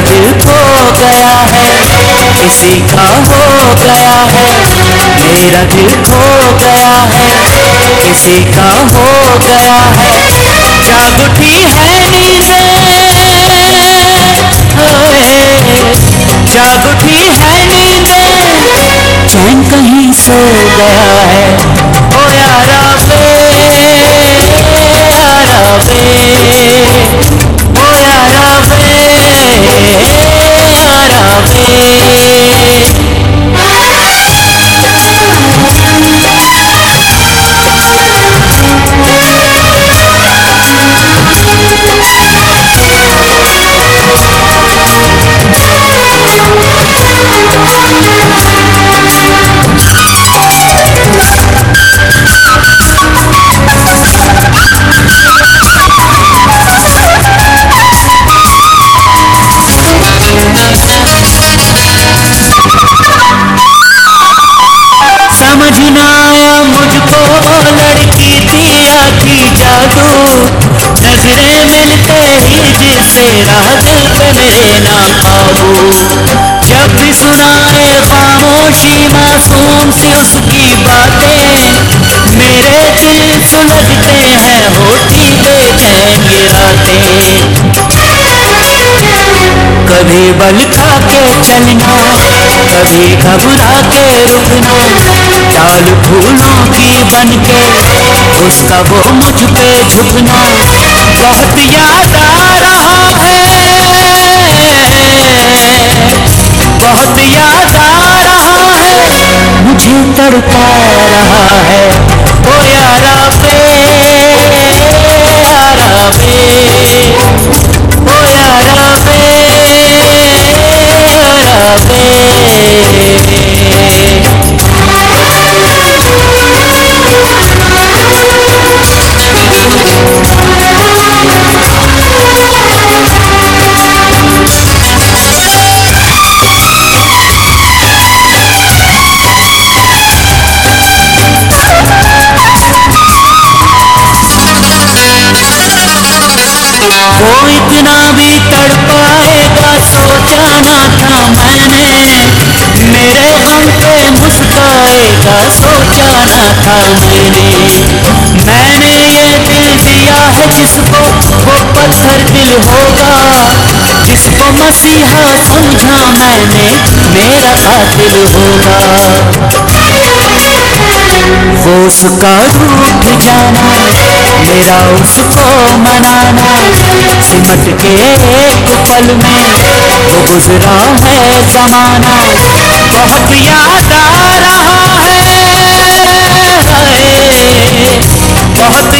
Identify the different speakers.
Speaker 1: दिल खो गया है। किसी का हो गया है। मेरा दिल खो गया है। किसी का हो गया है। जाग उठी है नींद। जाग उठी है नींद। चैन कहीं सो गया आया मुझको लड़की थी थी जादू। नज़रें मिलते ही जिसे राह दिल पे मेरे ना काबू। जब भी सुनाए खामोशी मासूम सी उसकी बातें, मेरे दिल सुलगते हैं होती बेचैन ये रातें। कभी बल खा के चलना, कभी घबरा के रुकना चाल फूलों की बन के उसका वो मुझ पे झुकना बहुत याद आ रहा है। बहुत याद आ रहा है। मुझे तड़पा रहा है। वो इतना भी तड़पाएगा सोचा ना था मैंने। मेरे गम पे मुस्काएगा सोचा ना था मैंने। मैंने ये दिल दिया है जिसको, वो पत्थर दिल होगा। जिसको मसीहा समझा मैंने, मेरा कातिल होगा। वो उसका रूठ जाना मेरा उसको मनाना सिमट के एक पल में वो गुजरा है जमाना बहुत याद आ रहा है। बहुत